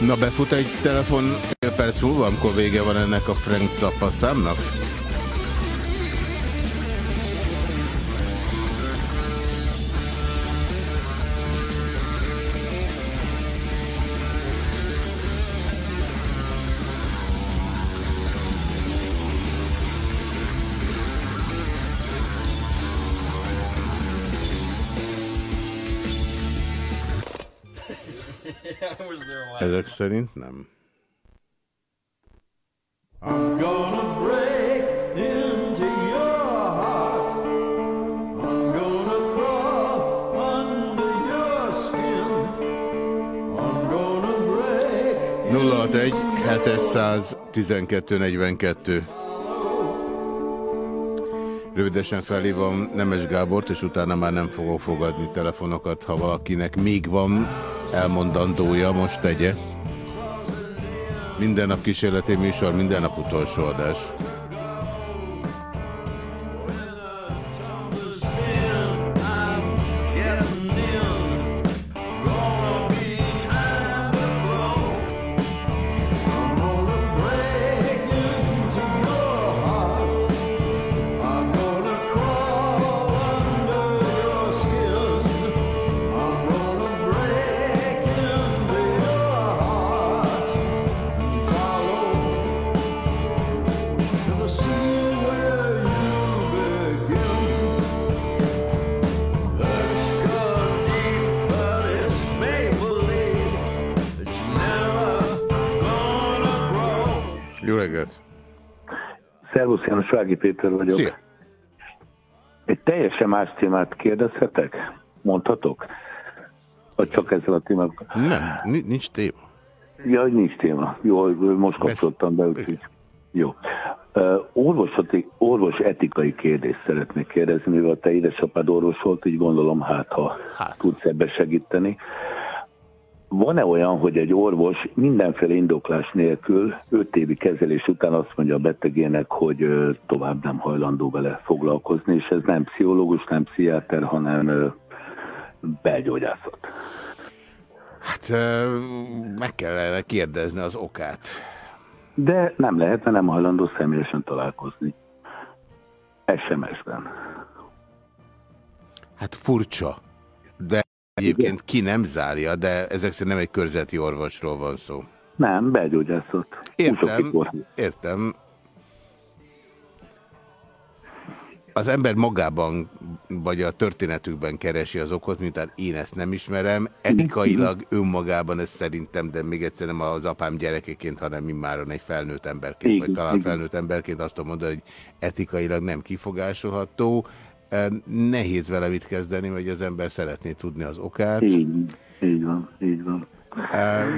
Na befut egy telefon fél perc múlva, amikor vége van ennek a Frank Zappa számnak? Szerint nem. I'm gonna break into your heart. I'm gonna crawl under your skin. I'm gonna break 061 712 42 Rövidesen felhívom Nemes Gábort, és utána már nem fogok fogadni telefonokat, ha valakinek még van elmondandója, most tegye. Minden nap kísérleti műsor, minden nap utolsó adás. Svági Péter vagyok. Szia. Egy teljesen más témát kérdezhetek? Mondhatok? Vagy csak ezzel a témával? Nem, nincs téma. Ja, nincs téma. Jó, most kapcsoltam be, úgyhogy jó. Uh, orvosati, orvos etikai kérdést szeretnék kérdezni, mivel te édesapád orvos volt, így gondolom, hát ha hát. tudsz ebbe segíteni. Uh, van-e olyan, hogy egy orvos mindenféle indoklás nélkül öt évi kezelés után azt mondja a betegének, hogy tovább nem hajlandó vele foglalkozni, és ez nem pszichológus, nem pszichiáter, hanem belgyógyászat? Hát meg kellene kérdezni az okát. De nem lehetne nem hajlandó személyesen találkozni. SMS-ben. Hát furcsa, Egyébként ki nem zárja, de ezek szerint nem egy körzeti orvosról van szó. Nem, belgyógyászat. Értem, értem. Az ember magában, vagy a történetükben keresi az okot, miután én ezt nem ismerem. Etikailag önmagában ez szerintem, de még egyszer nem az apám gyerekeként, hanem immáron egy felnőtt emberként, igen, vagy talán igen. felnőtt emberként azt tudom mondani, hogy etikailag nem kifogásolható. Nehéz vele mit kezdeni, hogy az ember szeretné tudni az okát. Így, így van, így van.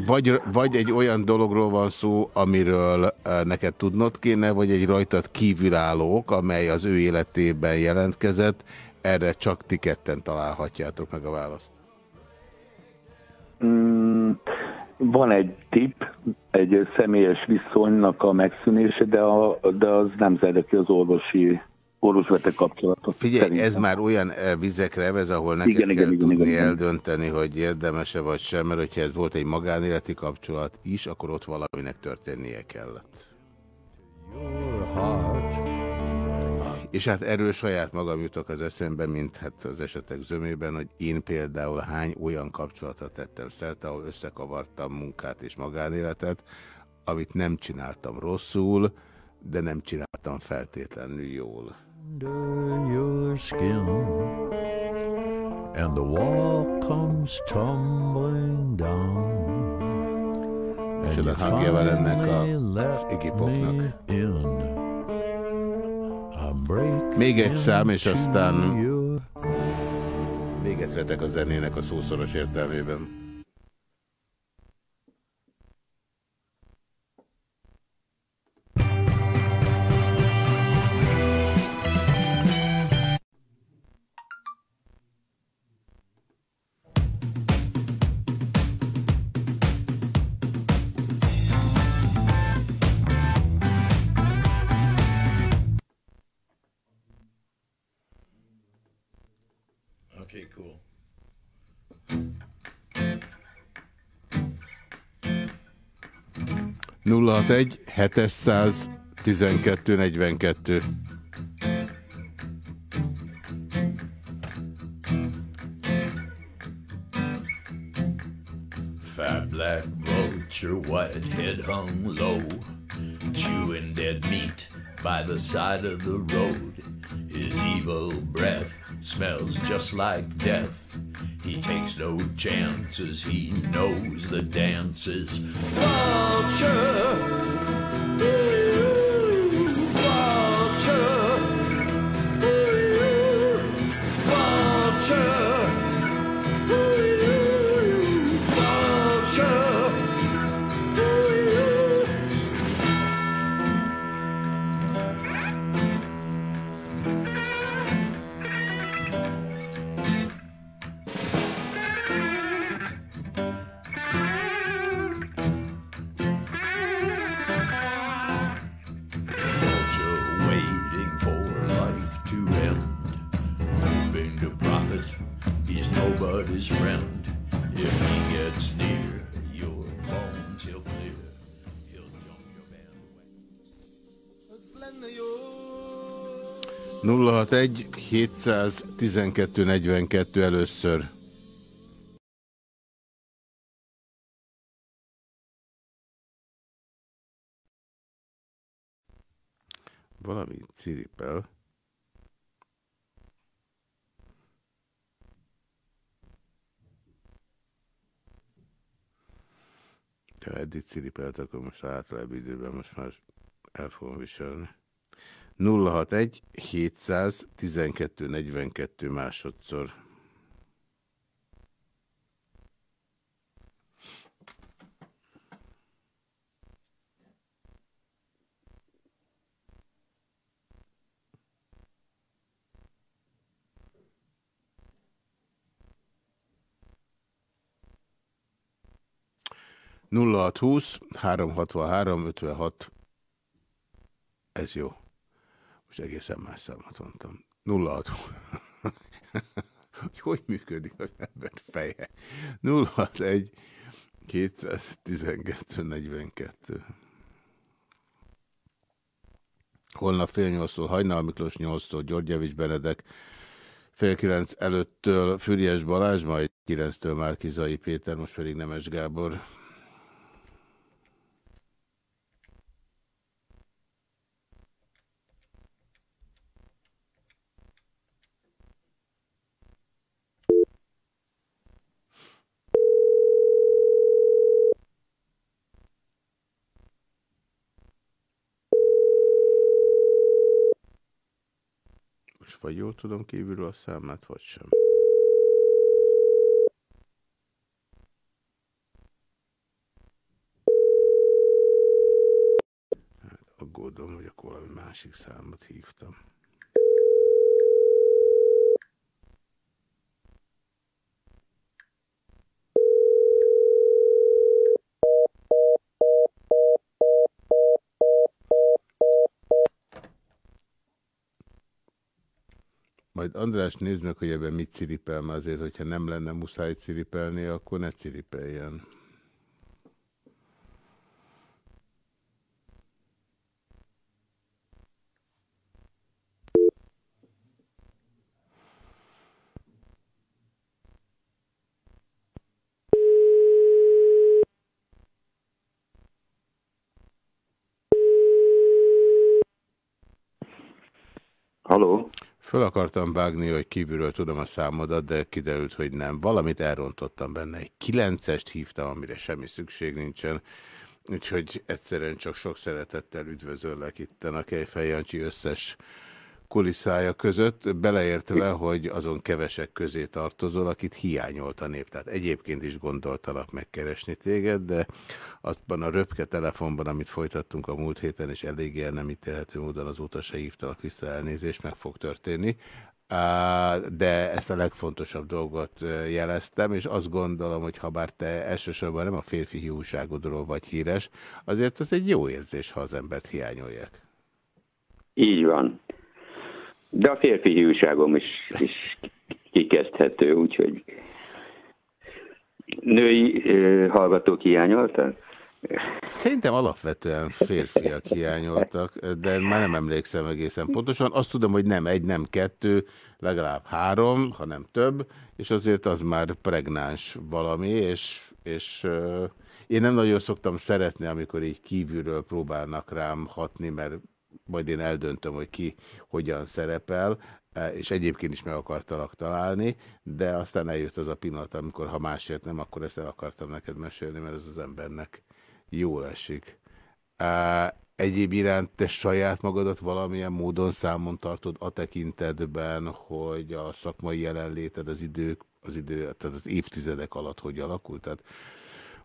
Vagy, vagy egy olyan dologról van szó, amiről neked tudnod kéne, vagy egy rajtad kívülállók, amely az ő életében jelentkezett, erre csak ti ketten találhatjátok meg a választ. Mm, van egy tip, egy személyes viszonynak a megszűnése, de, a, de az nem zárja ki az orvosi orvosbeteg kapcsolatot. Figyelj, szerintem. ez már olyan eh, vizekre vez, ahol neked igen, kell igen, tudni igen, eldönteni, hogy érdemese vagy sem, mert hogyha ez volt egy magánéleti kapcsolat is, akkor ott valaminek történnie kellett. És hát erről saját magam jutok az eszembe, mint hát az esetek zömében, hogy én például hány olyan kapcsolatot tettem szert, ahol összekavartam munkát és magánéletet, amit nem csináltam rosszul, de nem csináltam feltétlenül jól under your skin and the wall comes tumbling down és a hangja ennek az Iggy Popnak. Még egy szám, és aztán véget vetek a zenének a szószoros értelmében. 061 700 12 42 Fat black vulture, white head hung low, chewing dead meat by the side of the road. His evil breath smells just like death. He takes no chances, he knows the dances. Vulture! 061 712 42 először. Valami ciripel. Ha eddig ciripelt, akkor most általában időben most már el fogom viselni. 061 712 42 másodszor. 0620 363 56 ez jó. Most egészen más számot mondtam. 0620 hogy hogy működik az ember feje. 061 212 42 Holnap fél nyolctól Hajnal Miklós nyolctól György Javis Benedek, fél kilenc előttől Füriás Balázs, majd kilenctől Márkizai Péter, most pedig Nemes Gábor. Vagy jól tudom kívülről a számát, vagy sem. Hát aggódom, hogy akkor valami másik számot hívtam. Majd András nézd meg, hogy ebben mit ciripel, mert azért, hogyha nem lenne muszáj ciripelni, akkor ne ciripeljen. Halló? Föl akartam vágni, hogy kívülről tudom a számodat, de kiderült, hogy nem. Valamit elrontottam benne. Egy kilencest hívtam, amire semmi szükség nincsen. Úgyhogy egyszerűen csak sok szeretettel üdvözöllek itt a Kejfej Jancsi összes kulisszája között, beleértve, hogy azon kevesek közé tartozol, akit hiányolt a nép. Tehát egyébként is gondoltalak megkeresni téged, de azban a röpke telefonban, amit folytattunk a múlt héten, és eléggé nem ítélhető módon azóta se hívtalak vissza elnézést, meg fog történni. De ezt a legfontosabb dolgot jeleztem, és azt gondolom, hogy ha bár te elsősorban nem a férfi hiúságodról vagy híres, azért ez egy jó érzés, ha az embert hiányolják. Így van. De a férfi hiúságom is, is kikezdhető, úgyhogy női hallgatók hiányoltak? Szerintem alapvetően férfiak hiányoltak, de már nem emlékszem egészen pontosan. Azt tudom, hogy nem egy, nem kettő, legalább három, hanem több, és azért az már pregnáns valami, és, és uh, én nem nagyon szoktam szeretni, amikor így kívülről próbálnak rám hatni, mert majd én eldöntöm, hogy ki hogyan szerepel, és egyébként is meg akartalak találni, de aztán eljött az a pillanat, amikor ha másért nem, akkor ezt el akartam neked mesélni, mert ez az embernek jól esik. Egyéb iránt te saját magadat valamilyen módon számon tartod a tekintetben, hogy a szakmai jelenléted az idők, az idő, tehát az évtizedek alatt hogy alakult? Tehát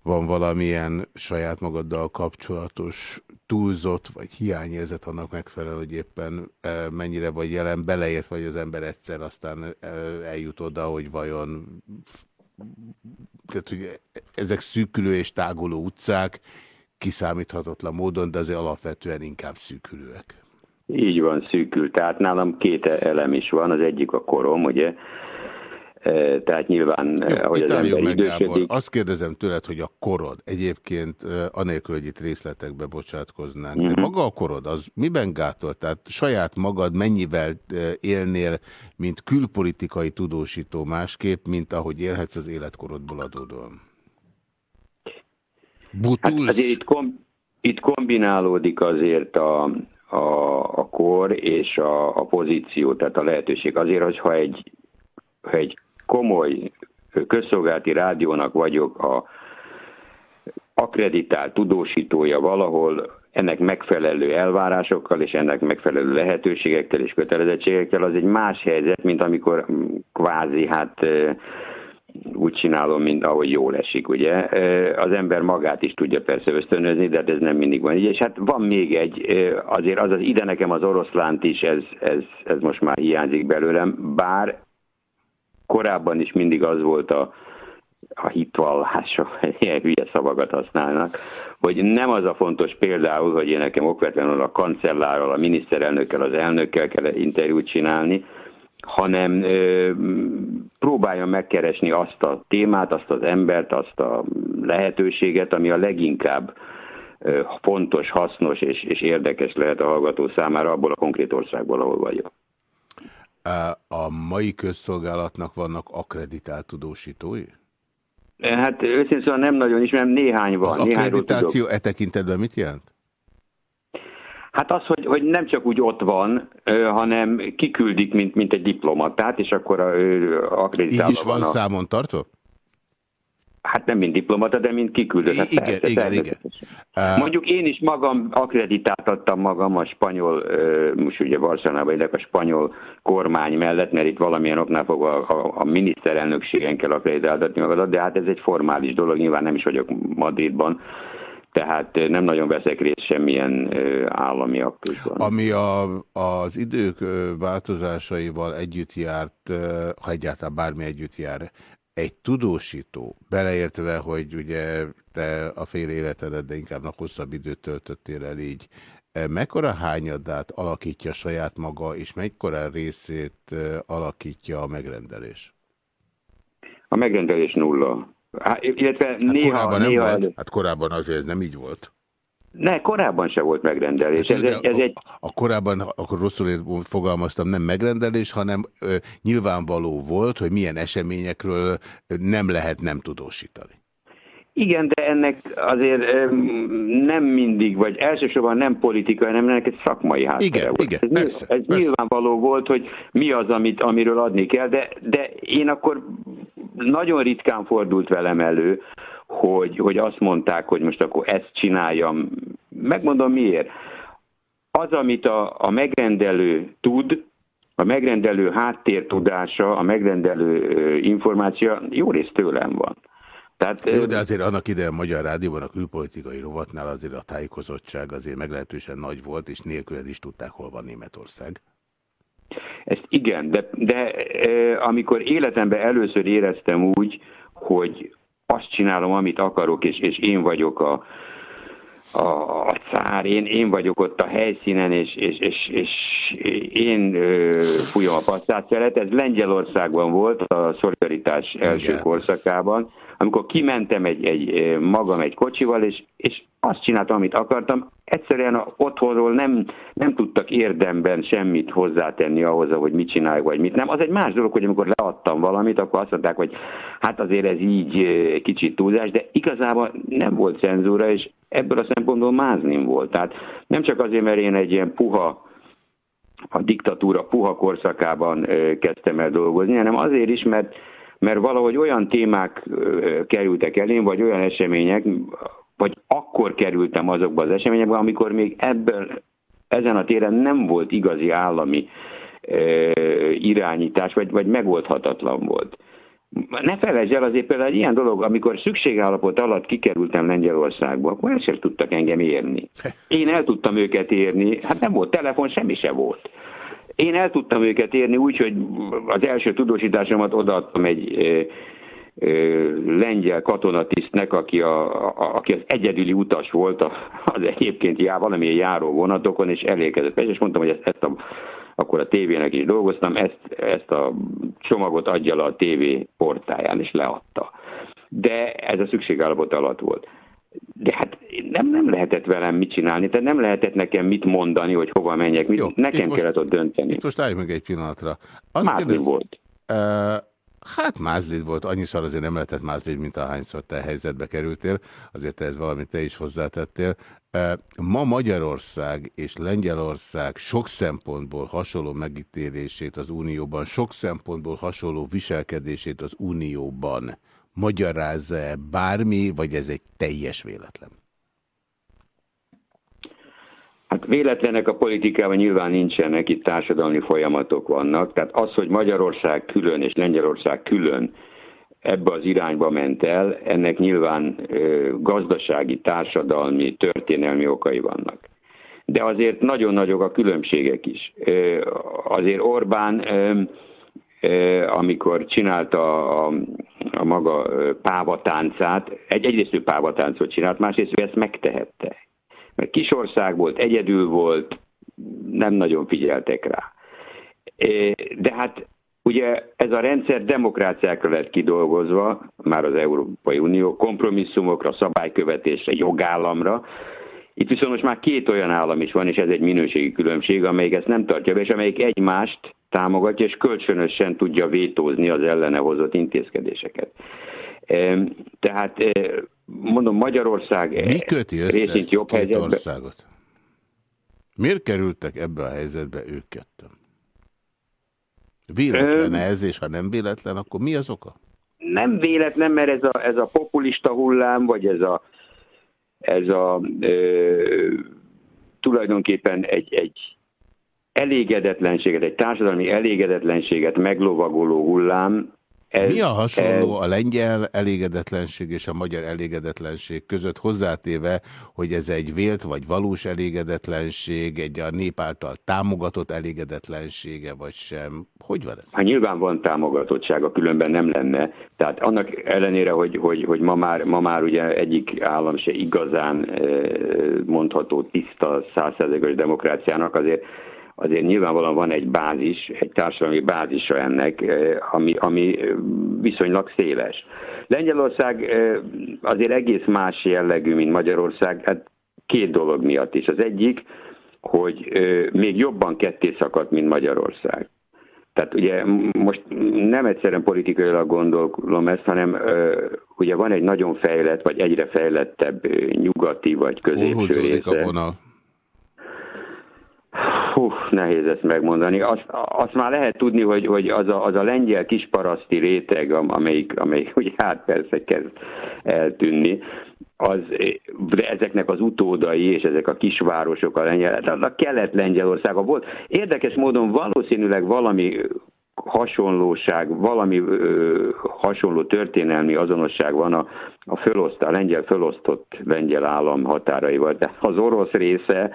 van valamilyen saját magaddal kapcsolatos túlzott, vagy hiányérzet annak megfelelő, hogy éppen mennyire vagy jelen, beleért vagy az ember egyszer, aztán eljut oda, hogy vajon tehát, hogy ezek szűkülő és táguló utcák, kiszámíthatatlan módon, de azért alapvetően inkább szűkülőek. Így van, szűkül. Tehát nálam két elem is van. Az egyik a korom, ugye, tehát nyilván, Jó, ahogy az ember meg, idősödik... Gábor. Azt kérdezem tőled, hogy a korod egyébként, anélkül, hogy itt részletekbe bocsátkoznánk, uh -huh. de mhm. maga a korod, az miben gátol? Tehát saját magad mennyivel élnél, mint külpolitikai tudósító másképp, mint ahogy élhetsz az életkorodból adódóan? Butulsz? Hát azért itt, kom itt kombinálódik azért a, a, a kor és a, a pozíció, tehát a lehetőség. Azért, hogyha egy, ha egy komoly közszolgálati rádiónak vagyok a akreditált tudósítója valahol, ennek megfelelő elvárásokkal és ennek megfelelő lehetőségekkel és kötelezettségekkel, az egy más helyzet, mint amikor kvázi hát úgy csinálom, mint ahogy jól esik, ugye. Az ember magát is tudja persze ösztönözni, de hát ez nem mindig van. És hát van még egy, azért az az ide nekem az oroszlánt is, ez, ez, ez most már hiányzik belőlem, bár korábban is mindig az volt a, a hitvallása, ilyen hülye szavakat használnak, hogy nem az a fontos például, hogy én nekem okvetlenül a kancellárral, a miniszterelnökkel, az elnökkel kell interjút csinálni, hanem ö, próbálja megkeresni azt a témát, azt az embert, azt a lehetőséget, ami a leginkább ö, fontos, hasznos és, és érdekes lehet a hallgató számára abból a konkrét országból, ahol vagyok. A mai közszolgálatnak vannak akreditált tudósítói? Hát őszintén szóval nem nagyon ismerem, néhány van. Az akkreditáció e tekintetben mit jelent? Hát az, hogy, hogy nem csak úgy ott van, hanem kiküldik, mint, mint egy diplomatát, és akkor ő akreditálva Így is van, van a... számon tartva? Hát nem mint diplomata, de mint kiküldött. Hát igen, persze, igen, igen. Mondjuk én is magam akreditáltattam magam a spanyol, most ugye Barcelonában a spanyol kormány mellett, mert itt valamilyen oknál fogva a, a, a miniszterelnökségen kell akreditáltatni magadat, de hát ez egy formális dolog, nyilván nem is vagyok Madridban, tehát nem nagyon veszek részt semmilyen állami aktusban. Ami a, az idők változásaival együtt járt, ha egyáltalán bármi együtt jár, egy tudósító, beleértve, hogy ugye te a fél életedet, de inkább hosszabb időt töltöttél el így, mekkora hányadát alakítja saját maga, és mekkora részét alakítja a megrendelés? A megrendelés nulla. Hát, illetve hát néha, korábban nem néha volt. Hát korábban azért ez nem így volt. Ne, korábban se volt megrendelés. Hát, ez, ez a, egy... a korábban, akkor rosszul fogalmaztam, nem megrendelés, hanem ö, nyilvánvaló volt, hogy milyen eseményekről nem lehet nem tudósítani. Igen, de ennek azért nem mindig, vagy elsősorban nem politika, hanem ennek egy szakmai háttere igen, volt. Igen, ez persze, ez persze. nyilvánvaló volt, hogy mi az, amit, amiről adni kell, de, de én akkor nagyon ritkán fordult velem elő, hogy, hogy azt mondták, hogy most akkor ezt csináljam. Megmondom miért. Az, amit a, a megrendelő tud, a megrendelő háttértudása, a megrendelő információ jó rész tőlem van. Tehát, Jó, de azért annak idején a Magyar Rádióban a külpolitikai rovatnál azért a tájékozottság azért meglehetősen nagy volt, és nélküled is tudták, hol van Németország. Ezt igen, de, de e, amikor életemben először éreztem úgy, hogy azt csinálom, amit akarok, és, és én vagyok a, a, a cár, én, én vagyok ott a helyszínen, és, és, és, és én ö, fújom a passzátszeret. Ez Lengyelországban volt, a szolidaritás első korszakában, amikor kimentem egy, egy, magam egy kocsival, és és azt csináltam, amit akartam. Egyszerűen otthonról nem, nem tudtak érdemben semmit hozzátenni ahhoz, hogy mit csinálj, vagy mit nem. Az egy más dolog, hogy amikor leadtam valamit, akkor azt mondták, hogy hát azért ez így kicsit túlzás, de igazából nem volt cenzúra, és ebből a szempontból máznim volt. Tehát nem csak azért, mert én egy ilyen puha a diktatúra puha korszakában kezdtem el dolgozni, hanem azért is, mert, mert valahogy olyan témák kerültek elém, vagy olyan események, vagy akkor kerültem azokba az eseményekbe, amikor még ebből, ezen a téren nem volt igazi állami irányítás, vagy, vagy megoldhatatlan volt. Ne felejtsd el azért például egy ilyen dolog, amikor szükségállapot alatt kikerültem Lengyelországba, akkor el sem tudtak engem érni. Én el tudtam őket érni, hát nem volt telefon, semmi se volt. Én el tudtam őket érni úgy, hogy az első tudósításomat odaadtam egy lengyel katonatisztnek, aki, a, a, aki az egyedüli utas volt az egyébként já, valamilyen járó vonatokon, és elérkezett. És mondtam, hogy ezt, ezt a, akkor a tévének is dolgoztam, ezt, ezt a csomagot adja le a tévé portáján, és leadta. De ez a szükségállapot alatt volt. De hát nem, nem lehetett velem mit csinálni, tehát nem lehetett nekem mit mondani, hogy hova menjek, mit, Jó, nekem kellett ott dönteni. Itt most állj meg egy pillanatra. Azt kérdez, volt. Uh, Hát mázlid volt, annyiszor azért nem lehetett mázlid, mint ahányszor te helyzetbe kerültél, azért ez valamit te is hozzátettél. Ma Magyarország és Lengyelország sok szempontból hasonló megítélését az Unióban, sok szempontból hasonló viselkedését az Unióban magyarázza-e bármi, vagy ez egy teljes véletlen? Hát véletlenek a politikában nyilván nincsenek, itt társadalmi folyamatok vannak. Tehát az, hogy Magyarország külön és Lengyelország külön ebbe az irányba ment el, ennek nyilván gazdasági, társadalmi, történelmi okai vannak. De azért nagyon nagyok a különbségek is. Azért Orbán, amikor csinálta a, a maga pávatáncát, egy, egyrészt ő pávatáncot csinált, másrészt ő ezt megtehette mert kisország volt, egyedül volt, nem nagyon figyeltek rá. De hát ugye ez a rendszer demokráciákra lett kidolgozva, már az Európai Unió, kompromisszumokra, szabálykövetésre, jogállamra, itt viszont most már két olyan állam is van, és ez egy minőségi különbség, amelyik ezt nem tartja be, és amelyik egymást támogatja, és kölcsönösen tudja vétózni az ellene hozott intézkedéseket. Tehát mondom, Magyarország Mi köti össze részint jobb két helyzetbe. országot? Miért kerültek ebbe a helyzetbe ők ketten? Véletlen -e ez, és ha nem véletlen, akkor mi az oka? Nem véletlen, mert ez a, ez a populista hullám, vagy ez a, ez a ö, tulajdonképpen egy, egy elégedetlenséget, egy társadalmi elégedetlenséget meglovagoló hullám, ez, Mi a hasonló ez... a lengyel elégedetlenség és a magyar elégedetlenség között hozzátéve, hogy ez egy vélt vagy valós elégedetlenség, egy a nép által támogatott elégedetlensége vagy sem? Hogy van ez? Hát nyilván van támogatottsága, különben nem lenne. Tehát annak ellenére, hogy, hogy, hogy ma, már, ma már ugye egyik állam se igazán eh, mondható tiszta százszerzegos demokráciának, azért azért nyilvánvalóan van egy bázis, egy társadalmi bázisa ennek, eh, ami, ami eh, viszonylag széles. Lengyelország eh, azért egész más jellegű, mint Magyarország, hát két dolog miatt is. Az egyik, hogy még jobban ketté szakadt, mint Magyarország. Tehát ugye most nem egyszerűen politikailag gondolom ezt, hanem ugye van egy nagyon fejlett, vagy egyre fejlettebb nyugati, vagy középső része. A vonal? Hú, nehéz ezt megmondani. Azt, azt már lehet tudni, hogy, hogy az, a, az a lengyel kisparaszti réteg, amelyik, amelyik ugye hát persze kezd eltűnni, az, de ezeknek az utódai és ezek a kisvárosok a lengyel, az a kelet-lengyelországa volt. Érdekes módon valószínűleg valami hasonlóság, valami ö, hasonló történelmi azonosság van a, a, föloszt, a lengyel fölosztott lengyel állam határaival. De az orosz része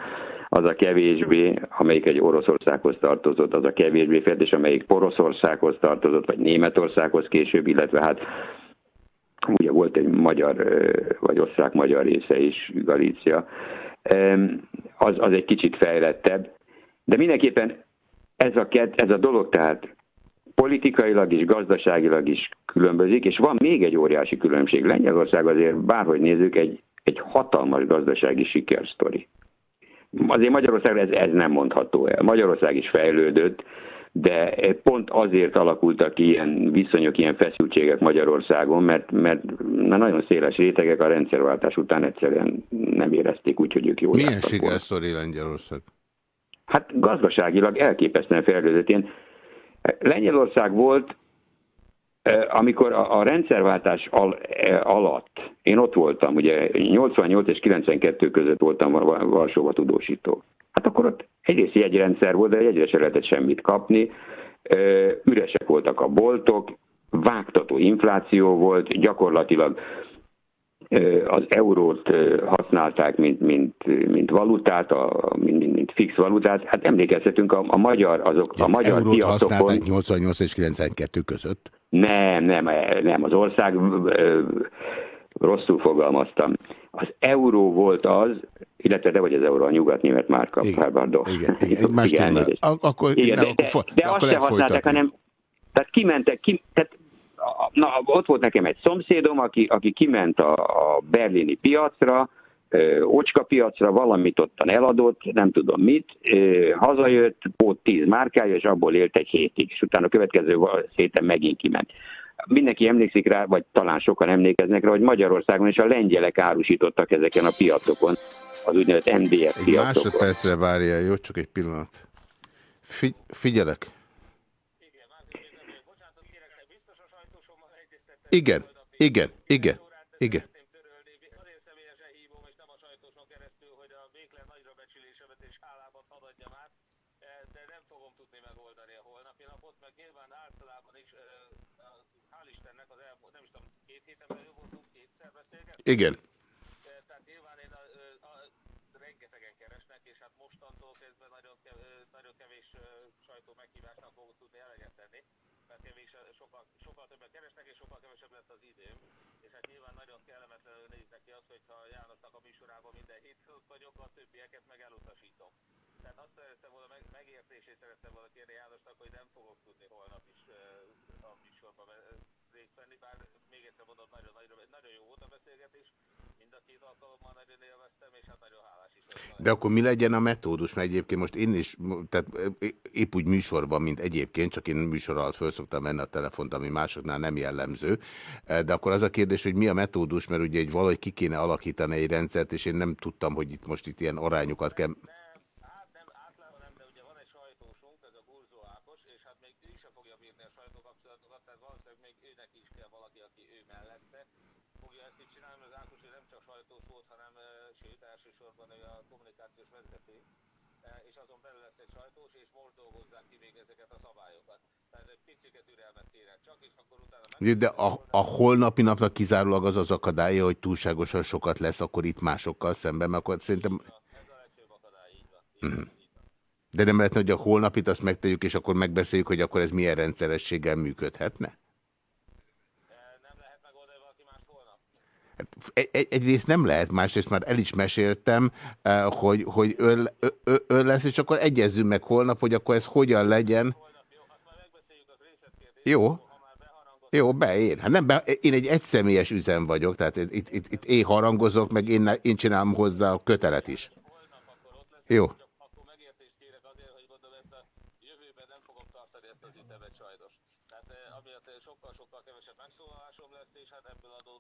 az a kevésbé, amelyik egy Oroszországhoz tartozott, az a kevésbé felt, és amelyik Poroszországhoz tartozott, vagy Németországhoz később, illetve hát ugye volt egy magyar, vagy osztrák-magyar része is, Galícia, az, az egy kicsit fejlettebb, de mindenképpen ez a, ez a dolog tehát politikailag is, gazdaságilag is különbözik, és van még egy óriási különbség. Lengyelország azért, bárhogy nézzük, egy egy hatalmas gazdasági sikersztori. Azért Magyarországra ez, ez nem mondható el. Magyarország is fejlődött, de pont azért alakultak ilyen viszonyok, ilyen feszültségek Magyarországon, mert, mert na, nagyon széles rétegek a rendszerváltás után egyszerűen nem érezték úgy, hogy ők jól Milyen sikersztori Lengyelország? Hát gazdaságilag elképesztően fejlődött. Ilyen Lengyelország volt, amikor a, rendszerváltás al, alatt, én ott voltam, ugye 88 és 92 között voltam Varsóba tudósító. Hát akkor ott egyrészt jegyrendszer volt, de egyre se lehetett semmit kapni, üresek voltak a boltok, vágtató infláció volt, gyakorlatilag az eurót használták, mint, mint, mint valutát, a, mint, mint fix valutát. Hát emlékezhetünk, a, a magyar, azok a magyar eurót piacokon... használták 88 és 92 között? Nem, nem, nem. Az ország rosszul fogalmaztam. Az euró volt az, illetve de vagy az euró a nyugat-német márka. Igen, pardon. igen, igen. Más igen, akkor, igen, de, de, de azt se használták, hanem tehát kimentek, ki, tehát na, ott volt nekem egy szomszédom, aki, aki kiment a, a berlini piacra, ocska piacra, valamit ottan eladott, nem tudom mit, hazajött, volt tíz márkája, és abból élt egy hétig, és utána a következő héten megint kiment. Mindenki emlékszik rá, vagy talán sokan emlékeznek rá, hogy Magyarországon is a lengyelek árusítottak ezeken a piacokon, az úgynevezett MDF egy piacokon. Másodpercre várja, jó, csak egy pillanat. Figy figyelek. Igen, igen, igen, igen. Igen. Tehát nyilván én a, a, rengetegen keresnek, és hát mostantól kezdve nagyon, nagyon kevés sajtó meghívásnak fogok tudni eleget tenni, mert kevés, sokkal, sokkal többen keresnek, és sokkal kevesebb lett az időm. És hát nyilván nagyon kellemetlenül néznek ki az, hogyha Jánosnak a műsorában minden héten ott vagyok, a többieket meg elutasítom. Tehát azt szerettem volna, meg, megértését szerettem volna kérni Jánosnak, hogy nem fogok tudni holnap is uh, a műsorban részt venni, bár még egyszer mondom, nagyon, nagyon, nagyon jó volt a beszélgetés, mind a két alkalommal nagyon élveztem, és hát nagyon hálás is. De akkor mi legyen a metódus? Mert egyébként most én is, tehát épp úgy műsorban, mint egyébként, csak én műsor alatt föl szoktam a telefont, ami másoknál nem jellemző. De akkor az a kérdés, hogy mi a metódus, mert ugye egy valahogy ki kéne alakítani egy rendszert, és én nem tudtam, hogy itt most itt ilyen arányokat kell... De a, a holnapi napnak kizárólag az az akadálya, hogy túlságosan sokat lesz akkor itt másokkal szemben, mert akkor szerintem... Mhm. De nem lehetne, hogy a holnapit azt megtegyük, és akkor megbeszéljük, hogy akkor ez milyen rendszerességgel működhetne? Hát egy, egy, egyrészt nem lehet, másrészt már el is meséltem, hogy, hogy ön, ön lesz, és akkor egyezzünk meg holnap, hogy akkor ez hogyan legyen. Jó. Jó, beér. Hát nem, be, én egy egyszemélyes üzem vagyok, tehát itt, itt, itt én harangozok, meg én, én csinálom hozzá a kötelet is. Jó.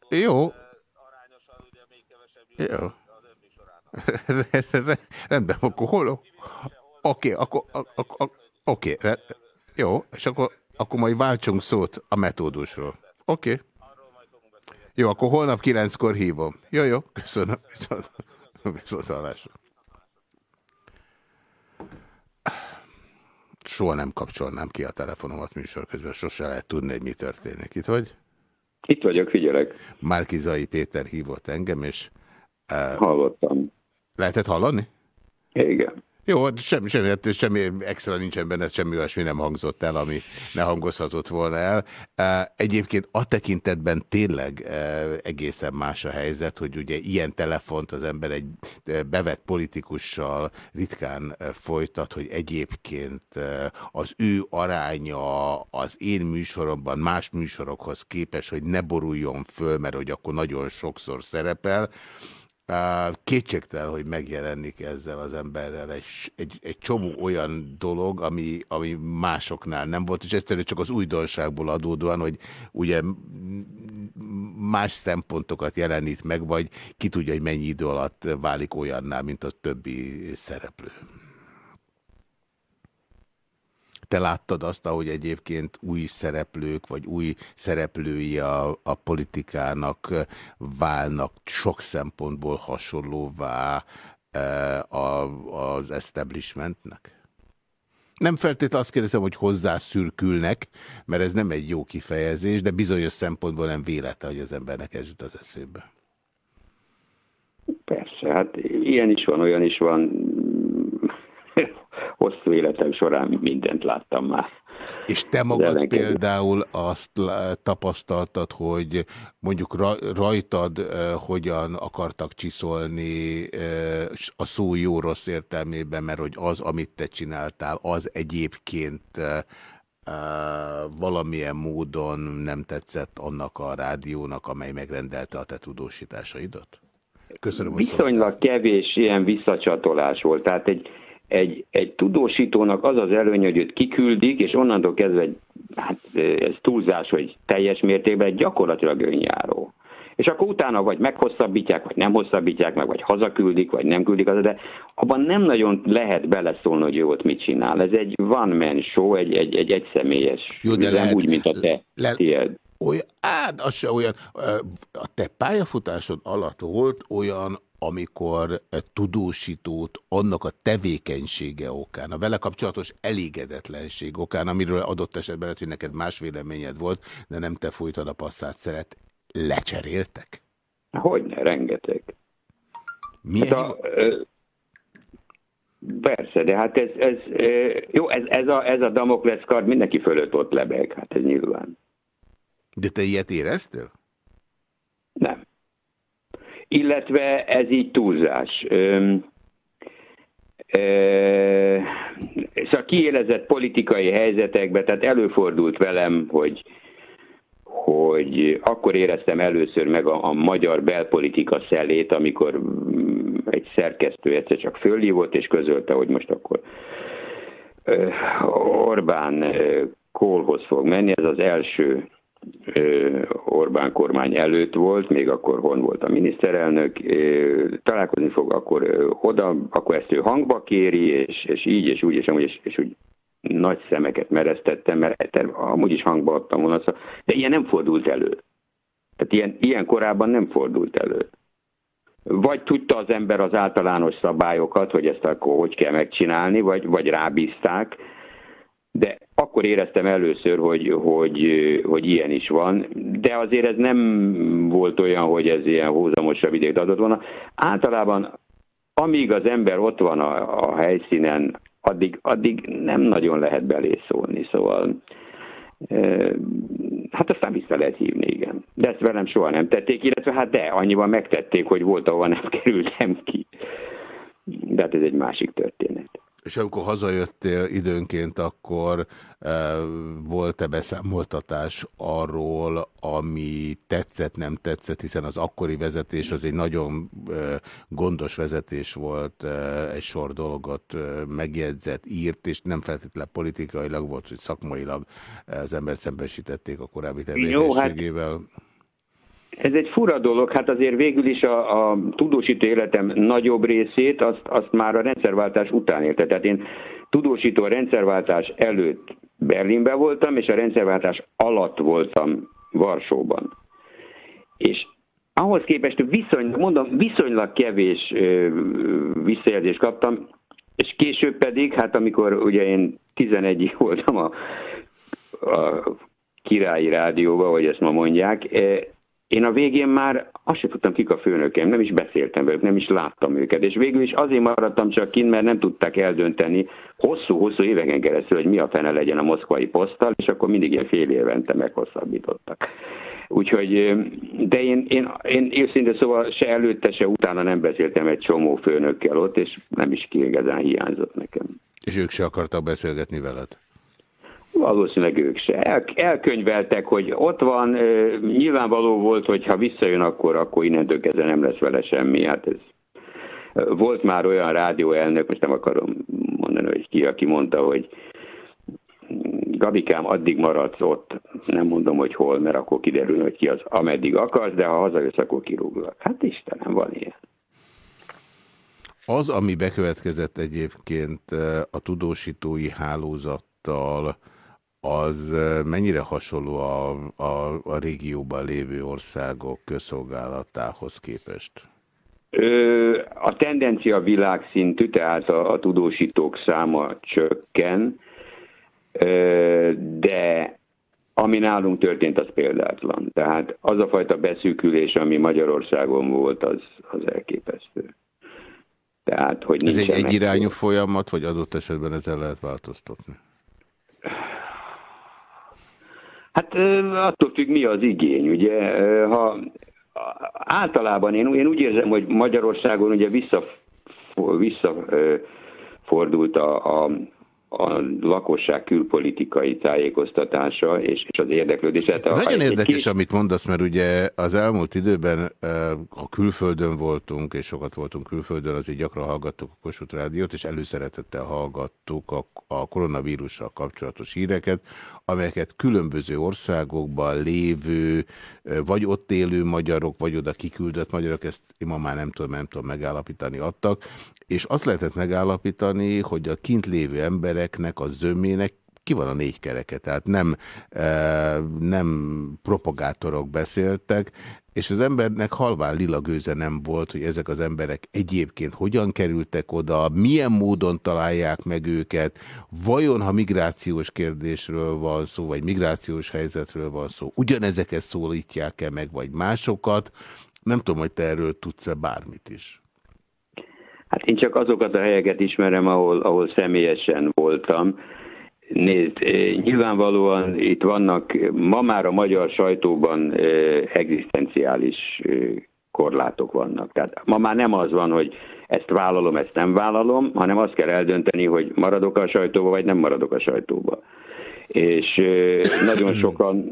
Jó. Jó. Rendben, akkor hol? Oké, akkor, oké, jó, és akkor akkor majd váltsunk szót a metódusról. Oké. Okay. Jó, akkor holnap kilenckor hívom. Jó, jó, köszönöm. Viszontalásra. Soha nem kapcsolnám ki a telefonomat műsor közben, sose lehet tudni, hogy mi történik. Itt vagy? Itt vagyok, figyelek. Márkizai Péter hívott engem, és... Uh, Hallottam. Lehetett hallani? Igen. Jó, semmi, semmi, hát semmi extra nincsen benne, semmi olyasmi nem hangzott el, ami ne hangozhatott volna el. Egyébként a tekintetben tényleg egészen más a helyzet, hogy ugye ilyen telefont az ember egy bevett politikussal ritkán folytat, hogy egyébként az ő aránya az én műsoromban más műsorokhoz képes, hogy ne boruljon föl, mert hogy akkor nagyon sokszor szerepel Kétségtel, hogy megjelenik ezzel az emberrel egy, egy, egy csomó olyan dolog, ami, ami másoknál nem volt, és egyszerűen csak az újdonságból adódóan, hogy ugye más szempontokat jelenít meg, vagy ki tudja, hogy mennyi idő alatt válik olyanná, mint a többi szereplő. Te láttad azt, ahogy egyébként új szereplők, vagy új szereplői a, a politikának válnak sok szempontból hasonlóvá e, a, az establishmentnek? Nem feltétlenül azt kérdezem, hogy hozzászürkülnek, mert ez nem egy jó kifejezés, de bizonyos szempontból nem véletlen, hogy az embernek ez jut az eszébe. Persze, hát ilyen is van, olyan is van hosszú életem során mindent láttam már. És te magad például azt tapasztaltad, hogy mondjuk rajtad uh, hogyan akartak csiszolni uh, a szó jó-rossz értelmében, mert hogy az, amit te csináltál, az egyébként uh, valamilyen módon nem tetszett annak a rádiónak, amely megrendelte a te tudósításaidat? Köszönöm, Viszonylag kevés ilyen visszacsatolás volt. Tehát egy egy, egy tudósítónak az az előny, hogy őt kiküldik, és onnantól kezdve, hát ez túlzás, hogy teljes mértékben gyakorlatilag önjáró. És akkor utána vagy meghosszabbítják, vagy nem hosszabbítják meg, vagy hazaküldik, vagy nem küldik az, de abban nem nagyon lehet beleszólni, hogy ő ott mit csinál. Ez egy one-man show, egy, egy, egy egyszemélyes Jó, de üzem, lehet, úgy, mint a te le, tiéd. Olyan, hát, az se olyan. A te pályafutásod alatt volt olyan, amikor tudósítót annak a tevékenysége okán, a vele kapcsolatos elégedetlenség okán, amiről adott esetben lehet, hogy neked más véleményed volt, de nem te folytad a passzát szeret, lecseréltek? Hogyne, rengeteg. Milyen hát a, ö, Persze, de hát ez, ez jó, ez, ez, a, ez a Damoklesz kard mindenki fölött ott lebeg, hát ez nyilván. De te ilyet éreztél? Nem illetve ez így túlzás. Szóval kiélezett politikai helyzetekben, tehát előfordult velem, hogy, hogy akkor éreztem először meg a, a magyar belpolitika szelét, amikor mm, egy szerkesztő egyszer csak fölhívott, és közölte, hogy most akkor Orbán Kohlhoz fog menni, ez az első Orbán kormány előtt volt, még akkor hon volt a miniszterelnök, találkozni fog, akkor oda, akkor ezt ő hangba kéri, és, és így, és úgy, és amúgy, és, és úgy nagy szemeket mereztettem, mert amúgy is hangba adtam volna, szóval, de ilyen nem fordult elő. Tehát ilyen, ilyen korábban nem fordult elő. Vagy tudta az ember az általános szabályokat, hogy ezt akkor hogy kell megcsinálni, vagy, vagy rábízták, de akkor éreztem először, hogy, hogy, hogy ilyen is van, de azért ez nem volt olyan, hogy ez ilyen húzamosabb időt adott volna. Általában, amíg az ember ott van a, a helyszínen, addig, addig nem nagyon lehet belészólni, szóval hát aztán vissza lehet hívni, igen. De ezt velem soha nem tették, illetve hát de, annyiban megtették, hogy volt, ahol nem kerültem ki. De hát ez egy másik történet. És amikor hazajöttél időnként, akkor e, volt-e beszámoltatás arról, ami tetszett, nem tetszett, hiszen az akkori vezetés az egy nagyon e, gondos vezetés volt, e, egy sor dolgot e, megjegyzett, írt, és nem feltétlenül politikailag volt, hogy szakmailag az ember szembesítették a korábbi tevékenységével. Jó, hát ez egy fura dolog, hát azért végül is a, a tudósító életem nagyobb részét azt, azt már a rendszerváltás után érte. Tehát én tudósító a rendszerváltás előtt Berlinben voltam, és a rendszerváltás alatt voltam Varsóban. És ahhoz képest viszonylag, mondom, viszonylag kevés ö, visszajelzést kaptam, és később pedig, hát amikor ugye én 11 voltam a, a királyi rádióban, vagy ezt ma mondják, én a végén már azt sem tudtam, kik a főnökem, nem is beszéltem velük, nem is láttam őket, és végül is azért maradtam csak kint, mert nem tudták eldönteni hosszú-hosszú éveken keresztül, hogy mi a fene legyen a moszkvai poszttal, és akkor mindig ilyen fél évente meghosszabbítottak. Úgyhogy, de én, én, én őszintén szóval se előtte, se utána nem beszéltem egy csomó főnökkel ott, és nem is kiegezán hiányzott nekem. És ők se akartak beszélgetni veled? Valószínűleg ők se. El, elkönyveltek, hogy ott van, nyilvánvaló volt, hogy ha visszajön, akkor, akkor innentől kezdve nem lesz vele semmi. Hát ez volt már olyan rádióelnök, most nem akarom mondani, hogy ki, aki mondta, hogy Gabikám, addig maradsz ott, nem mondom, hogy hol, mert akkor kiderül, hogy ki az, ameddig akarsz, de ha hazajössz, akkor kirúglak. Hát Istenem, van ilyen. Az, ami bekövetkezett egyébként a tudósítói hálózattal, az mennyire hasonló a, a, a régióban lévő országok közszolgálatához képest? A tendencia világszintű, tehát a, a tudósítók száma csökken, de ami nálunk történt, az példátlan. Tehát az a fajta beszűkülés, ami Magyarországon volt, az, az elképesztő. Tehát, hogy Ez egy egyirányú folyamat, vagy adott esetben ezzel lehet változtatni? Hát attól függ, mi az igény. Ugye, ha általában én, én úgy érzem, hogy Magyarországon ugye visszafordult a, a a lakosság külpolitikai tájékoztatása és, és az érdeklődés. Hát Nagyon érdekes, két... amit mondasz, mert ugye az elmúlt időben, ha külföldön voltunk, és sokat voltunk külföldön, azért gyakran hallgattuk a Kossuth Rádiót, és előszeretettel hallgattuk a, a koronavírussal kapcsolatos híreket, amelyeket különböző országokban lévő, vagy ott élő magyarok, vagy oda kiküldött magyarok, ezt én ma már nem tudom, nem tudom megállapítani, adtak, és azt lehetett megállapítani, hogy a kint lévő embereknek, a zömének ki van a négy kereke, tehát nem, e, nem propagátorok beszéltek, és az embernek halván lila gőze nem volt, hogy ezek az emberek egyébként hogyan kerültek oda, milyen módon találják meg őket, vajon ha migrációs kérdésről van szó, vagy migrációs helyzetről van szó, ugyanezeket szólítják-e meg, vagy másokat, nem tudom, hogy te erről tudsz-e bármit is. Hát én csak azokat a helyeket ismerem, ahol, ahol személyesen voltam. Nézd, eh, nyilvánvalóan itt vannak, ma már a magyar sajtóban eh, egzisztenciális eh, korlátok vannak. Tehát ma már nem az van, hogy ezt vállalom, ezt nem vállalom, hanem azt kell eldönteni, hogy maradok a sajtóba, vagy nem maradok a sajtóba. És nagyon sokan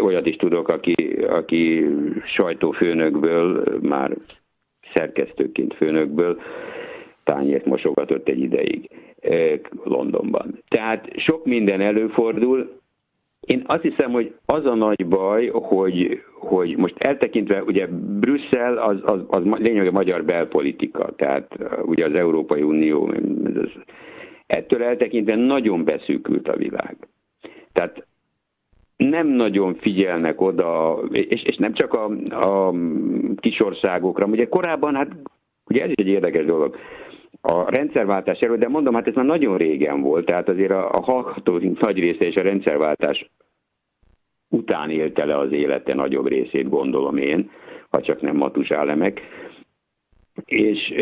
olyat is tudok, aki, aki sajtófőnökből már szerkesztőként főnökből tányért mosogatott egy ideig eh, Londonban. Tehát sok minden előfordul. Én azt hiszem, hogy az a nagy baj, hogy, hogy most eltekintve, ugye Brüsszel az, az, az lényegében magyar belpolitika, tehát uh, ugye az Európai Unió, ez, ettől eltekintve nagyon beszűkült a világ. Tehát nem nagyon figyelnek oda, és, és nem csak a, a kisországokra. Ugye korábban, hát ugye ez is egy érdekes dolog, a rendszerváltás előtt, de mondom, hát ez már nagyon régen volt, tehát azért a, a hallgatóink nagy része és a rendszerváltás után élte le az élete nagyobb részét, gondolom én, ha csak nem matusálemek. És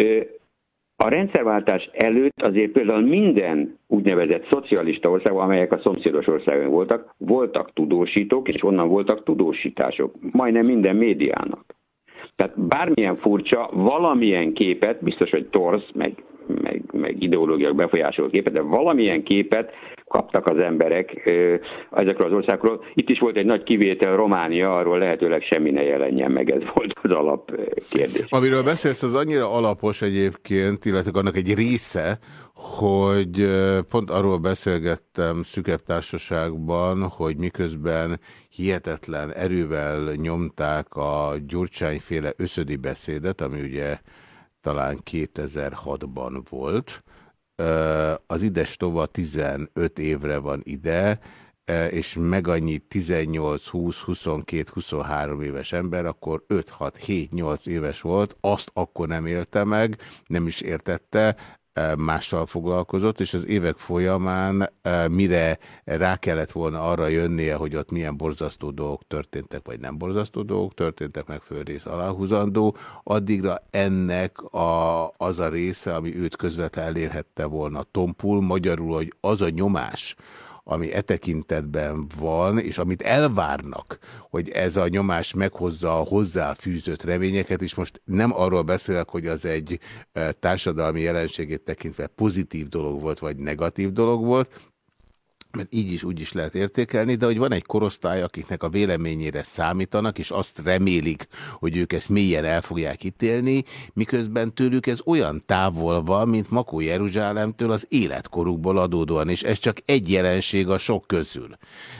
a rendszerváltás előtt azért például minden úgynevezett szocialista országban, amelyek a szomszédos országban voltak, voltak tudósítók, és onnan voltak tudósítások. Majdnem minden médiának. Tehát bármilyen furcsa, valamilyen képet, biztos, hogy torz, meg, meg, meg ideológiák befolyásoló képet, de valamilyen képet kaptak az emberek ezekről az országokról. Itt is volt egy nagy kivétel, Románia, arról lehetőleg semmi ne jelenjen meg, ez volt az alap kérdés. Amiről beszélsz, az annyira alapos egyébként, illetve annak egy része, hogy pont arról beszélgettem szükebb társaságban, hogy miközben hihetetlen erővel nyomták a Gyurcsányféle összödi beszédet, ami ugye talán 2006-ban volt, az ides tova 15 évre van ide, és meg annyi 18, 20, 22, 23 éves ember, akkor 5, 6, 7, 8 éves volt, azt akkor nem élte meg, nem is értette, mással foglalkozott, és az évek folyamán mire rá kellett volna arra jönnie, hogy ott milyen borzasztó dolgok történtek, vagy nem borzasztó dolgok történtek, meg rész aláhúzandó, addigra ennek a, az a része, ami őt közvetlen elérhette volna tompul, magyarul, hogy az a nyomás, ami e tekintetben van, és amit elvárnak, hogy ez a nyomás meghozza a hozzáfűzött reményeket, és most nem arról beszélek, hogy az egy e, társadalmi jelenségét tekintve pozitív dolog volt, vagy negatív dolog volt, mert így is úgy is lehet értékelni, de hogy van egy korosztály, akiknek a véleményére számítanak, és azt remélik, hogy ők ezt mélyen el fogják ítélni, miközben tőlük ez olyan távol van, mint Makó Jeruzsálemtől az életkorukból adódóan, és ez csak egy jelenség a sok közül.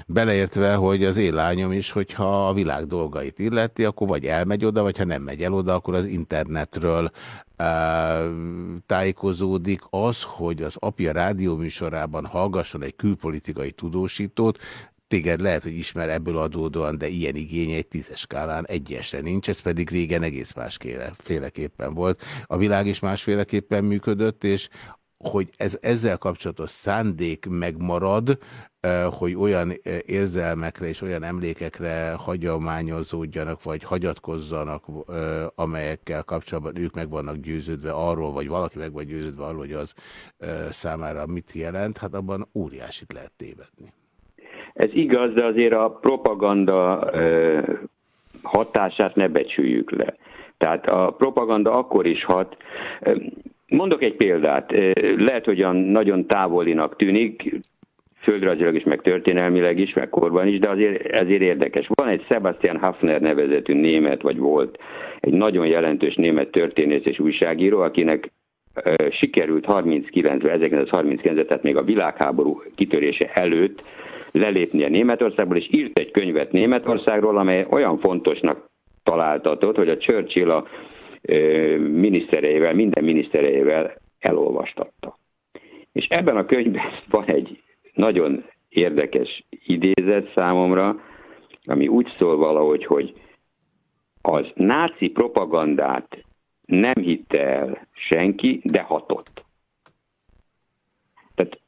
Beleértve, hogy az én lányom is, hogyha a világ dolgait illeti, akkor vagy elmegy oda, vagy ha nem megy el oda, akkor az internetről tájékozódik az, hogy az apja rádióműsorában hallgasson egy külpolitikai tudósítót, téged lehet, hogy ismer ebből adódóan, de ilyen igény egy tízes skálán egyesre nincs, ez pedig régen egész másféleképpen volt. A világ is másféleképpen működött, és hogy ez ezzel kapcsolatos szándék megmarad, hogy olyan érzelmekre és olyan emlékekre hagyományozódjanak, vagy hagyatkozzanak, amelyekkel kapcsolatban ők meg vannak győződve arról, vagy valaki meg van győződve arról, hogy az számára mit jelent, hát abban óriásit lehet tévedni. Ez igaz, de azért a propaganda hatását ne becsüljük le. Tehát a propaganda akkor is hat. Mondok egy példát. Lehet, hogy nagyon távolinak tűnik, földrajzilag is, meg történelmileg is, meg korban is, de azért ezért érdekes. Van egy Sebastian Hafner nevezetű német, vagy volt, egy nagyon jelentős német történész és újságíró, akinek sikerült 39 1939 tehát még a világháború kitörése előtt lelépnie Németországból, és írt egy könyvet Németországról, amely olyan fontosnak találtatott, hogy a Churchill a minisztereivel, minden minisztereivel elolvastatta. És ebben a könyvben van egy nagyon érdekes idézet számomra, ami úgy szól valahogy, hogy az náci propagandát nem hitte el senki, de hatott. Tehát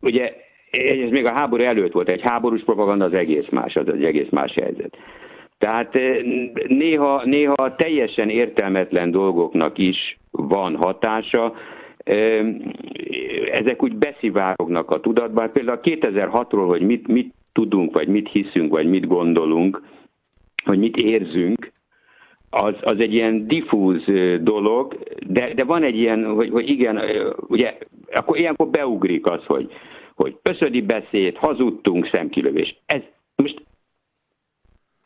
ugye ez még a háború előtt volt, egy háborús propaganda az egész más, az egy egész más helyzet. Tehát eh, néha, néha teljesen értelmetlen dolgoknak is van hatása, ezek úgy beszivárognak a tudatban. Például 2006-ról, hogy mit, mit tudunk, vagy mit hiszünk, vagy mit gondolunk, vagy mit érzünk, az, az egy ilyen diffúz dolog, de, de van egy ilyen, hogy, hogy igen, ugye, akkor ilyenkor beugrik az, hogy, hogy összödi beszéd, hazudtunk, szemkilövés. Ez most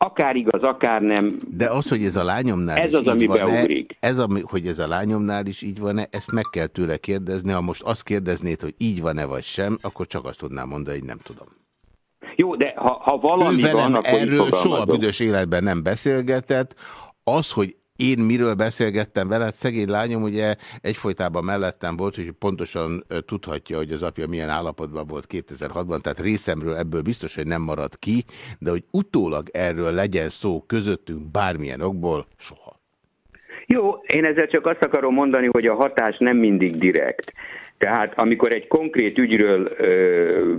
akár igaz, akár nem. De az, hogy ez a lányomnál ez is az, ami beugrik. Ez, ami, hogy ez a lányomnál is így van-e, ezt meg kell tőle kérdezni. Ha most azt kérdeznéd, hogy így van-e vagy sem, akkor csak azt tudnám mondani, hogy nem tudom. Jó, de ha, ha valami ő van, akkor erről soha büdös életben nem beszélgetett. Az, hogy én miről beszélgettem vele, hát szegény lányom ugye egyfolytában mellettem volt, hogy pontosan tudhatja, hogy az apja milyen állapotban volt 2006-ban, tehát részemről ebből biztos, hogy nem marad ki, de hogy utólag erről legyen szó közöttünk bármilyen okból, soha. Jó, én ezzel csak azt akarom mondani, hogy a hatás nem mindig direkt. Tehát amikor egy konkrét ügyről ö,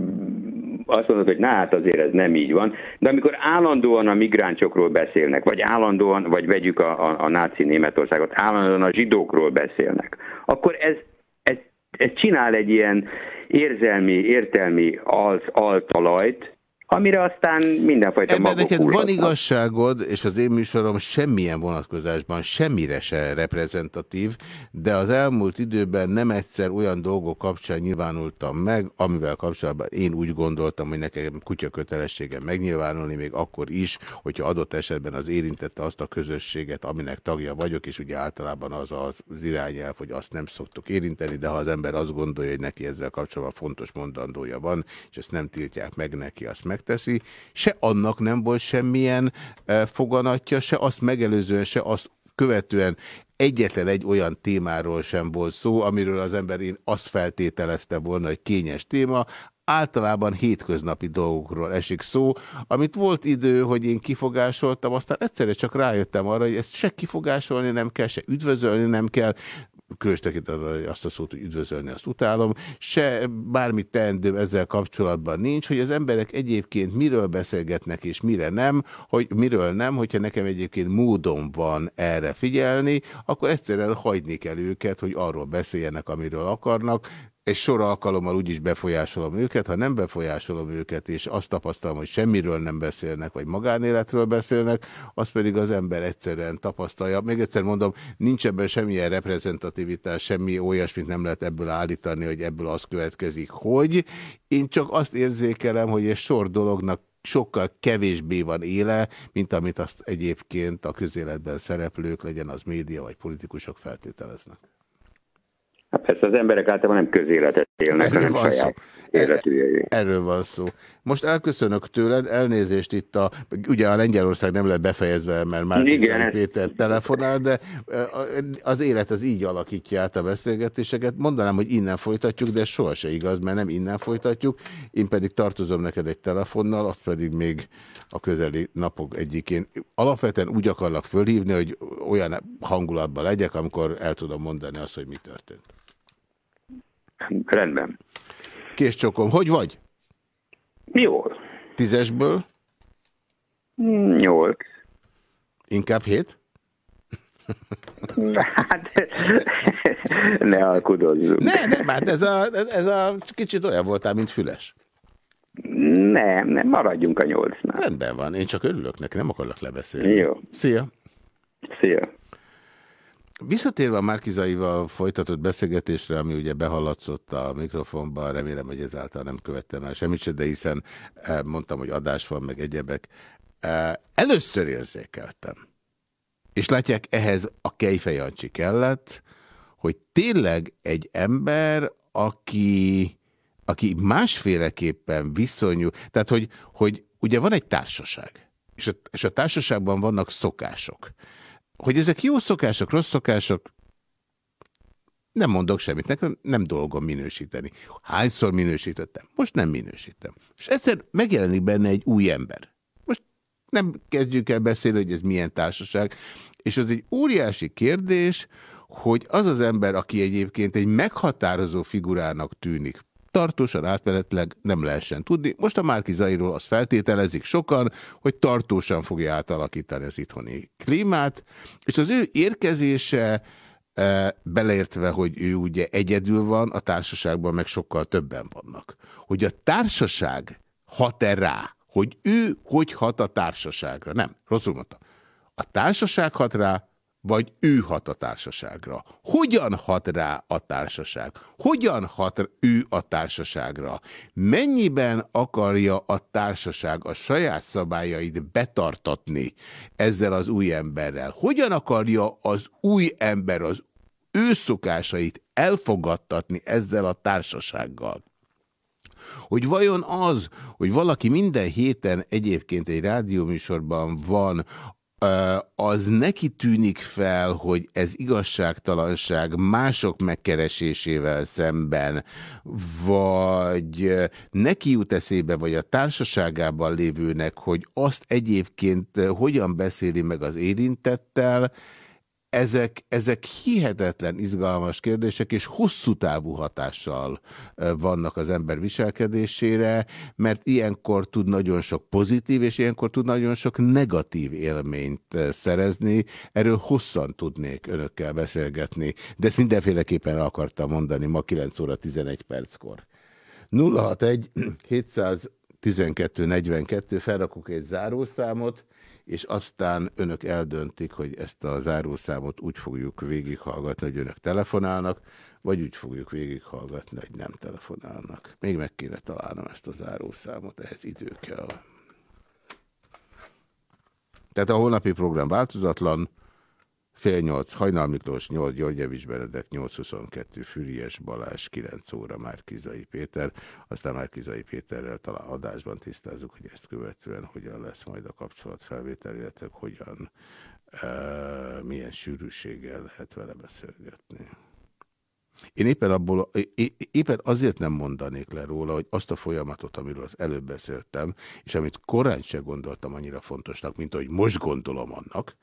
azt mondod, hogy na hát azért ez nem így van, de amikor állandóan a migránsokról beszélnek, vagy állandóan, vagy vegyük a, a, a náci Németországot, állandóan a zsidókról beszélnek, akkor ez, ez, ez csinál egy ilyen érzelmi, értelmi az altalajt, amire aztán mindenfajta Ebben neked van igazságod, és az én műsorom semmilyen vonatkozásban semmire se reprezentatív, de az elmúlt időben nem egyszer olyan dolgok kapcsán nyilvánultam meg, amivel kapcsolatban én úgy gondoltam, hogy nekem kutya kötelességem megnyilvánulni, még akkor is, hogyha adott esetben az érintette azt a közösséget, aminek tagja vagyok, és ugye általában az az irányelv, hogy azt nem szoktuk érinteni, de ha az ember azt gondolja, hogy neki ezzel kapcsolatban fontos mondandója van, és ezt nem tiltják meg neki, azt meg megteszi, se annak nem volt semmilyen e, foganatja, se azt megelőzően, se azt követően. Egyetlen egy olyan témáról sem volt szó, amiről az ember én azt feltételezte volna, hogy kényes téma, általában hétköznapi dolgokról esik szó, amit volt idő, hogy én kifogásoltam, aztán egyszerre csak rájöttem arra, hogy ezt se kifogásolni nem kell, se üdvözölni nem kell, különös tekintetben azt a szót, hogy üdvözölni, azt utálom, se bármit teendő ezzel kapcsolatban nincs, hogy az emberek egyébként miről beszélgetnek és mire nem, hogy miről nem, hogyha nekem egyébként módom van erre figyelni, akkor egyszerűen hagyni kell őket, hogy arról beszéljenek, amiről akarnak, egy sor alkalommal úgyis befolyásolom őket, ha nem befolyásolom őket, és azt tapasztalom, hogy semmiről nem beszélnek, vagy magánéletről beszélnek, az pedig az ember egyszerűen tapasztalja. Még egyszer mondom, nincs ebben semmilyen reprezentativitás, semmi olyasmit nem lehet ebből állítani, hogy ebből az következik, hogy én csak azt érzékelem, hogy egy sor dolognak sokkal kevésbé van éle, mint amit azt egyébként a közéletben szereplők, legyen az média vagy politikusok feltételeznek. Hát persze az emberek általában nem közéletet élnek, hanem saját életűjei. Erről van szó. Most elköszönök tőled, elnézést itt a, ugye a Lengyelország nem lett befejezve, mert már Igen. Péter telefonál, de az élet az így alakítja át a beszélgetéseket. Mondanám, hogy innen folytatjuk, de ez sohasem igaz, mert nem innen folytatjuk. Én pedig tartozom neked egy telefonnal, azt pedig még a közeli napok egyikén. Alapvetően úgy akarlak fölhívni, hogy olyan hangulatban legyek, amikor el tudom mondani azt, hogy mi történt. Rendben. Kés csokom, hogy vagy? Jól. Tízesből? Nyolc. Inkább hét? Hát, ne alkudozzunk. Ne, nem, hát ez a, ez a kicsit olyan voltál, mint Füles. Nem, nem, maradjunk a nyolcnál. Rendben van, én csak örülök neki, nem akarlak lebeszélni. Jó. Szia. Szia. Visszatérve a Márkizaival folytatott beszélgetésre, ami ugye behallatszott a mikrofonba, remélem, hogy ezáltal nem követtem el semmit se, de hiszen eh, mondtam, hogy adás van, meg egyebek. Eh, először érzékeltem. És látják, ehhez a Kejfejancsi kellett, hogy tényleg egy ember, aki, aki másféleképpen viszonyul, tehát hogy, hogy ugye van egy társaság, és a, és a társaságban vannak szokások. Hogy ezek jó szokások, rossz szokások, nem mondok semmit, nekem nem dolgom minősíteni. Hányszor minősítettem? Most nem minősítem. És egyszer megjelenik benne egy új ember. Most nem kezdjük el beszélni, hogy ez milyen társaság. És az egy óriási kérdés, hogy az az ember, aki egyébként egy meghatározó figurának tűnik, tartósan átmenetleg nem lehessen tudni. Most a Márkizairól azt feltételezik sokan, hogy tartósan fogja átalakítani az itthoni klímát, és az ő érkezése e, beleértve, hogy ő ugye egyedül van, a társaságban meg sokkal többen vannak. Hogy a társaság hat-e rá, hogy ő hogy hat a társaságra. Nem, rosszul mondta. A társaság hat rá, vagy ő hat a társaságra? Hogyan hat rá a társaság? Hogyan hat ő a társaságra? Mennyiben akarja a társaság a saját szabályait betartatni ezzel az új emberrel? Hogyan akarja az új ember az ő szokásait elfogadtatni ezzel a társasággal? hogy vajon az, hogy valaki minden héten egyébként egy rádióműsorban van, az neki tűnik fel, hogy ez igazságtalanság mások megkeresésével szemben, vagy neki jut eszébe, vagy a társaságában lévőnek, hogy azt egyébként hogyan beszéli meg az érintettel, ezek, ezek hihetetlen izgalmas kérdések, és hosszú távú hatással vannak az ember viselkedésére, mert ilyenkor tud nagyon sok pozitív, és ilyenkor tud nagyon sok negatív élményt szerezni. Erről hosszan tudnék önökkel beszélgetni, de ezt mindenféleképpen el akartam mondani ma 9 óra 11 perckor. 061 712 42, felrakok egy zárószámot, és aztán önök eldöntik, hogy ezt a zárószámot úgy fogjuk végighallgatni, hogy önök telefonálnak, vagy úgy fogjuk végighallgatni, hogy nem telefonálnak. Még meg kéne találnom ezt a zárószámot, ehhez idő kell. Tehát a holnapi program változatlan, Fél nyolc, Hajnal Miklós, nyolc, Györgyevics Benedek, 8.22, Füriás Balázs, 9 óra Márkizai Péter. Aztán Márkizai Péterrel talán adásban tisztázunk, hogy ezt követően hogyan lesz majd a kapcsolatfelvétel, illetve hogyan, e, milyen sűrűséggel lehet vele beszélgetni. Én éppen, abból, éppen azért nem mondanék le róla, hogy azt a folyamatot, amiről az előbb beszéltem, és amit korán se gondoltam annyira fontosnak, mint ahogy most gondolom annak,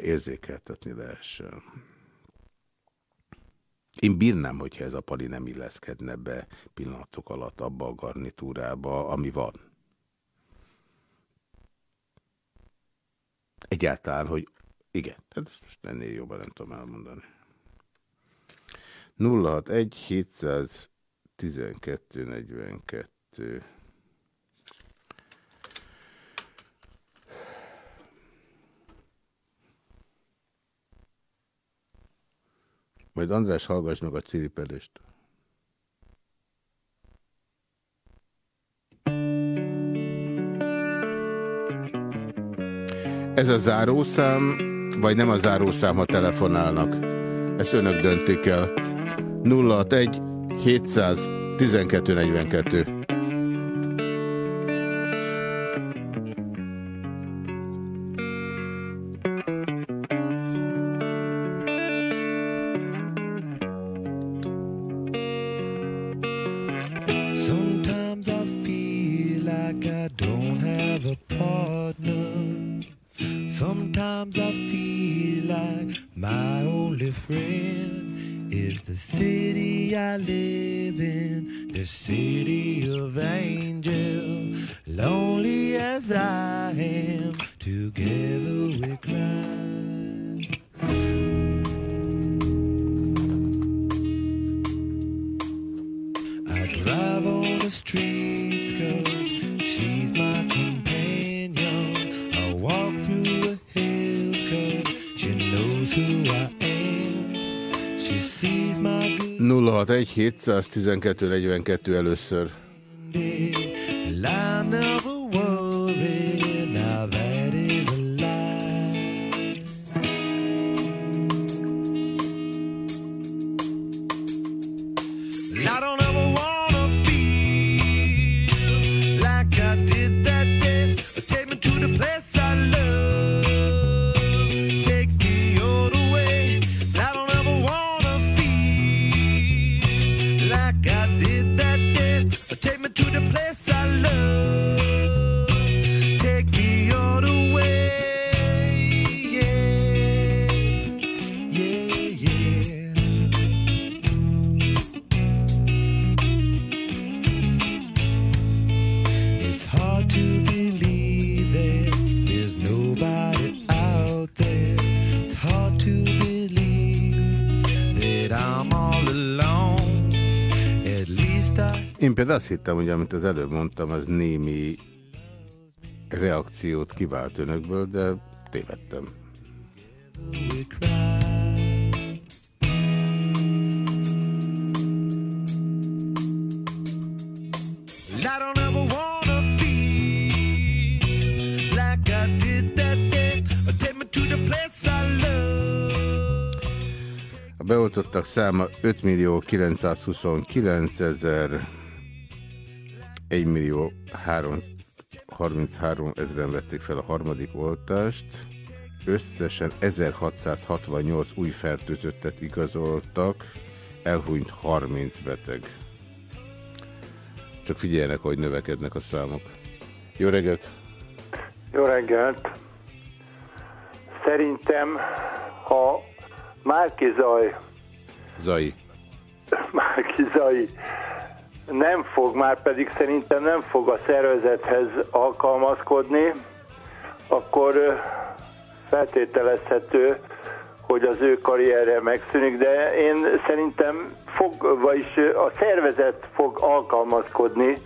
érzékeltetni lehessen. Én bírnám, hogyha ez a pali nem illeszkedne be pillanatok alatt abba a garnitúrába, ami van. Egyáltalán, hogy igen, hát ezt most ennél jobban nem tudom elmondani. 061 712 42. Majd András hallgass meg a ciripelést. Ez a zárószám, vagy nem a zárószám, ha telefonálnak? Ezt önök döntik el. 061 712 42 712.42 először. Például azt hittem, hogy amit az előbb mondtam, az némi reakciót kivált önökből, de tévedtem. A beoltottak száma 5 millió 929 ezer 1 millió 33 ezeren vették fel a harmadik oltást, összesen 1668 új fertőzöttet igazoltak, elhunyt 30 beteg. Csak figyeljenek, hogy növekednek a számok. Jó reggelt! Jó reggelt! Szerintem, ha Márki Zaj... Zai. Márki Zai nem fog, már pedig szerintem nem fog a szervezethez alkalmazkodni, akkor feltételezhető, hogy az ő karrierje megszűnik, de én szerintem fog, vagyis a szervezet fog alkalmazkodni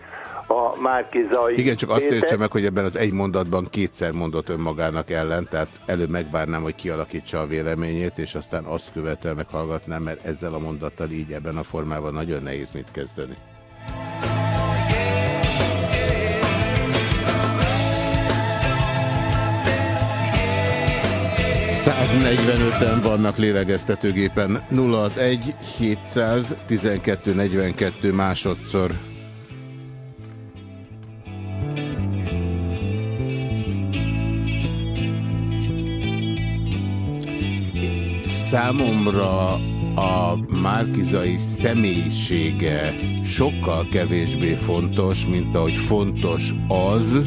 a Márkizai. Igen, csak azt értse meg, hogy ebben az egy mondatban kétszer mondott önmagának ellen, tehát előbb megvárnám, hogy kialakítsa a véleményét, és aztán azt követően meghallgatnám, mert ezzel a mondattal így ebben a formában nagyon nehéz mit kezdeni. 145-en vannak lélegeztetőgépen. 061 712 42 másodszor. Számomra a Márkizai személyisége sokkal kevésbé fontos, mint ahogy fontos az,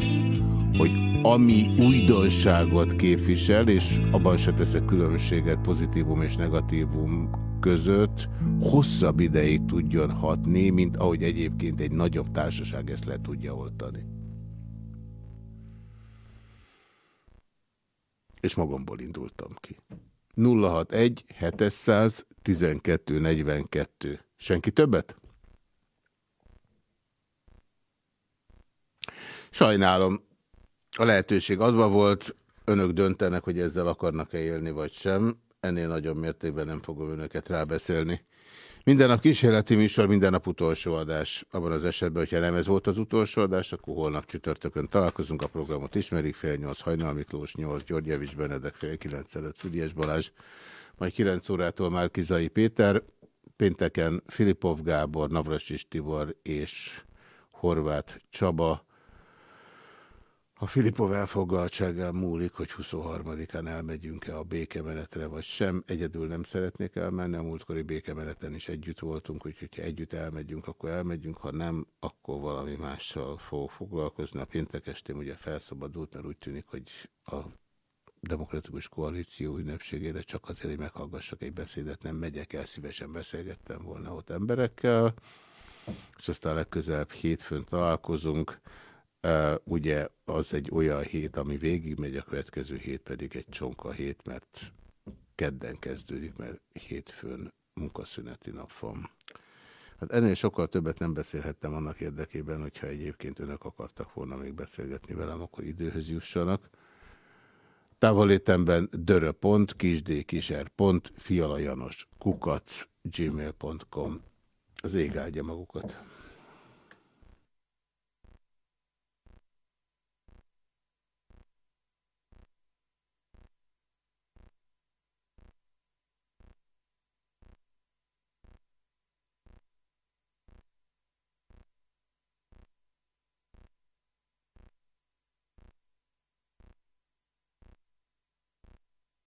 hogy ami újdonságot képvisel, és abban se teszek különbséget pozitívum és negatívum között, hosszabb ideig tudjon hatni, mint ahogy egyébként egy nagyobb társaság ezt le tudja oltani. És magamból indultam ki. 061 700 1242. Senki többet? Sajnálom. A lehetőség adva volt, önök döntenek, hogy ezzel akarnak-e élni, vagy sem. Ennél nagyobb mértékben nem fogom önöket rábeszélni. Minden nap kísérleti műsor, minden nap utolsó adás. Abban az esetben, hogyha nem ez volt az utolsó adás, akkor holnap csütörtökön találkozunk. A programot ismerik, fél nyolc Hajnal Miklós, nyolc György Javis Benedek, fél kilenc előtt Füdies Balázs, majd kilenc órától már Kizai Péter, pénteken Filipov Gábor, Navrasis Tibor és Horváth Csaba, a Filipov elfoglaltságán múlik, hogy 23-án elmegyünk-e a békemenetre, vagy sem. Egyedül nem szeretnék elmenni, a múltkori békemeneten is együtt voltunk, úgyhogy ha együtt elmegyünk, akkor elmegyünk, ha nem, akkor valami mással fog foglalkozni. A péntek estém ugye felszabadult, mert úgy tűnik, hogy a demokratikus koalíció ünnepségére csak azért, hogy meghallgassak egy beszédet, nem megyek el, szívesen beszélgettem volna ott emberekkel, és aztán legközelebb hétfőn találkozunk. Ugye az egy olyan hét, ami végigmegy, a következő hét pedig egy csonka hét, mert kedden kezdődik, mert hétfőn munkaszüneti nap van. Hát ennél sokkal többet nem beszélhettem annak érdekében, hogyha egyébként önök akartak volna még beszélgetni velem, akkor időhöz jussanak. Távolétemben dörö.kisdkiser.fialajanos kukac gmail.com Az ég áldja magukat.